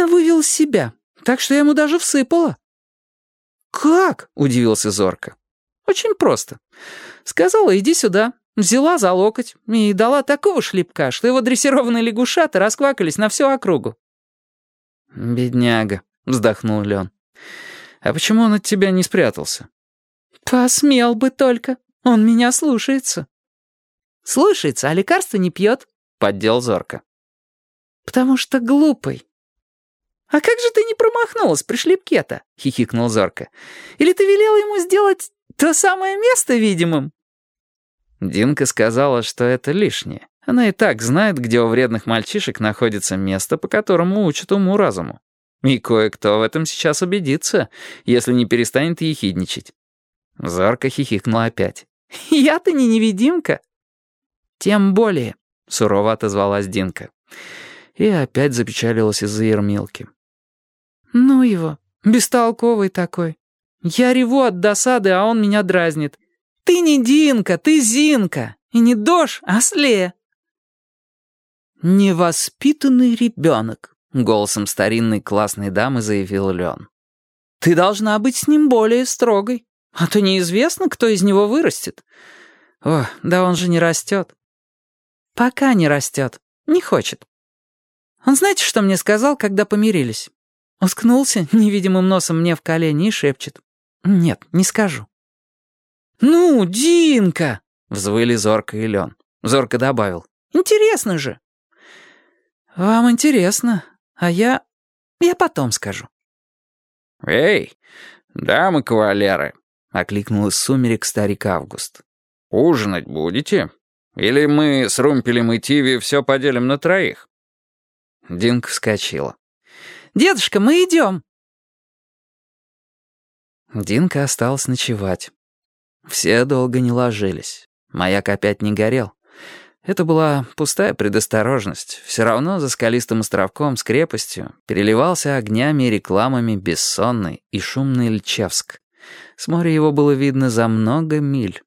меня вывел из себя, так что я ему даже всыпала». «Как?» — удивился Зорко. «Очень просто. Сказала, иди сюда, взяла за локоть и дала такого шлепка, что его дрессированные лягушата расквакались на всю округу». «Бедняга», — вздохнул Лен. «А почему он от тебя не спрятался?» «Посмел бы только. Он меня слушается». «Слушается, а лекарства не пьет», — поддел Зорко. «Потому что глупый». «А как же ты не промахнулась при шлепке-то?» — хихикнул Зорко. «Или ты велел ему сделать то самое место видимым?» Динка сказала, что это лишнее. Она и так знает, где у вредных мальчишек находится место, по которому учат уму-разуму. И кое-кто в этом сейчас убедится, если не перестанет ехидничать. Зорко хихикнула опять. «Я-то не невидимка». «Тем более», — сурово отозвалась Динка. И опять запечалилась из-за Ермилки. «Ну его, бестолковый такой. Я реву от досады, а он меня дразнит. Ты не Динка, ты Зинка. И не Дош, а Сле». «Невоспитанный ребенок», — голосом старинной классной дамы заявил Лен. «Ты должна быть с ним более строгой, а то неизвестно, кто из него вырастет. О, да он же не растет». «Пока не растет, не хочет». Он знаете, что мне сказал, когда помирились? Уткнулся невидимым носом мне в колени и шепчет. «Нет, не скажу». «Ну, Динка!» — взвыли Зорка и Лен. Зорка добавил. «Интересно же!» «Вам интересно, а я... я потом скажу». «Эй, дамы-кавалеры!» — окликнул из сумерек старик Август. «Ужинать будете? Или мы с Румпелем и Тиви все поделим на троих?» Динка вскочила. «Дедушка, мы идем!» Динка осталась ночевать. Все долго не ложились. Маяк опять не горел. Это была пустая предосторожность. Все равно за скалистым островком с крепостью переливался огнями и рекламами бессонный и шумный Льчевск. С моря его было видно за много миль.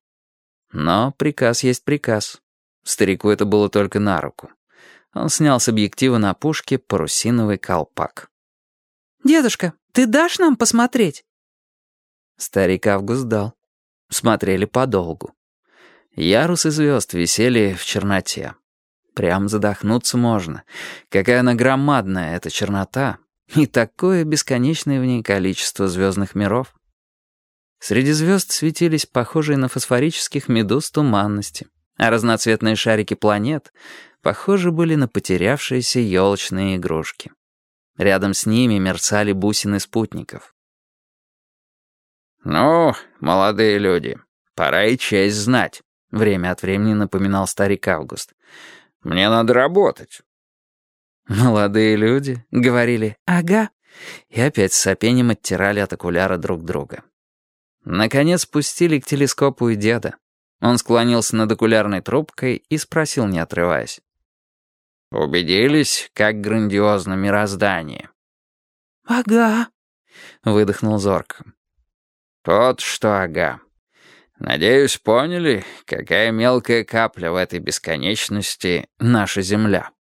Но приказ есть приказ. Старику это было только на руку. Он снял с объектива на пушке парусиновый колпак. «Дедушка, ты дашь нам посмотреть?» Старик Август дал. Смотрели подолгу. Ярусы звезд висели в черноте. Прям задохнуться можно. Какая она громадная, эта чернота. И такое бесконечное в ней количество звездных миров. Среди звезд светились похожие на фосфорических медуз туманности, а разноцветные шарики планет, похожи были на потерявшиеся елочные игрушки. Рядом с ними мерцали бусины спутников. «Ну, молодые люди, пора и честь знать», — время от времени напоминал старик Август. «Мне надо работать». Молодые люди говорили «ага» и опять с сопением оттирали от окуляра друг друга. Наконец спустили к телескопу и деда. Он склонился над окулярной трубкой и спросил, не отрываясь. «Убедились, как грандиозно мироздание?» «Ага», — выдохнул Зорко. «Тот, что ага. Надеюсь, поняли, какая мелкая капля в этой бесконечности наша Земля.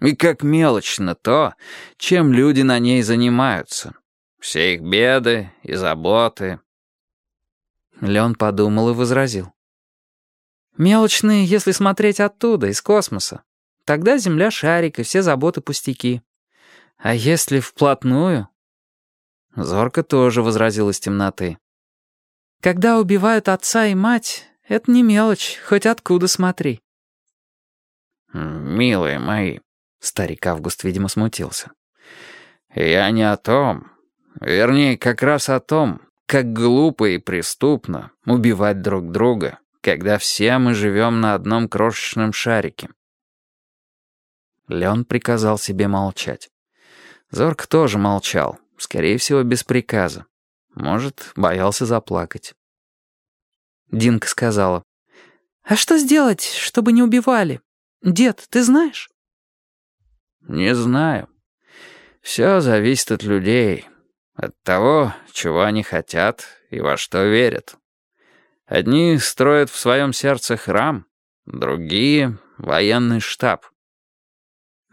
И как мелочно то, чем люди на ней занимаются. Все их беды и заботы». Лен подумал и возразил. «Мелочные, если смотреть оттуда, из космоса. Тогда Земля шарик и все заботы пустяки. А если вплотную...» Зорко тоже возразил из темноты. «Когда убивают отца и мать, это не мелочь, хоть откуда смотри». «Милые мои», — старик Август, видимо, смутился. «Я не о том. Вернее, как раз о том, как глупо и преступно убивать друг друга, когда все мы живем на одном крошечном шарике. Лен приказал себе молчать. Зорг тоже молчал, скорее всего, без приказа. Может, боялся заплакать. Динка сказала. «А что сделать, чтобы не убивали? Дед, ты знаешь?» «Не знаю. Все зависит от людей, от того, чего они хотят и во что верят. Одни строят в своем сердце храм, другие — военный штаб.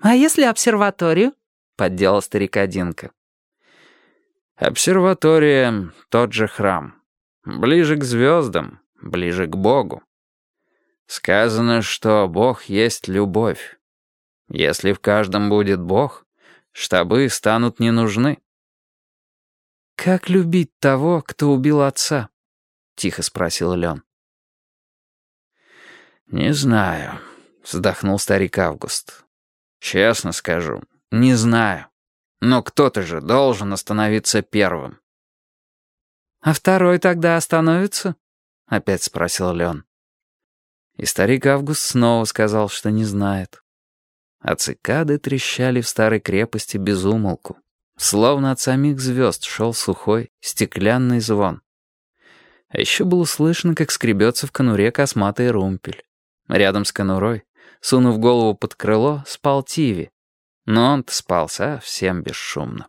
«А если обсерваторию?» — поддела старика Динка. «Обсерватория — тот же храм. Ближе к звездам, ближе к Богу. Сказано, что Бог есть любовь. Если в каждом будет Бог, штабы станут не нужны». «Как любить того, кто убил отца?» — тихо спросил Лен. «Не знаю», — вздохнул старик Август. «Честно скажу, не знаю. Но кто-то же должен остановиться первым». «А второй тогда остановится?» — опять спросил Лен. И старик Август снова сказал, что не знает. А цикады трещали в старой крепости без умолку. Словно от самих звезд шел сухой, стеклянный звон. А еще было слышно, как скребется в конуре косматый румпель. Рядом с конурой, сунув голову под крыло, спал Тиви. Но он спал совсем бесшумно.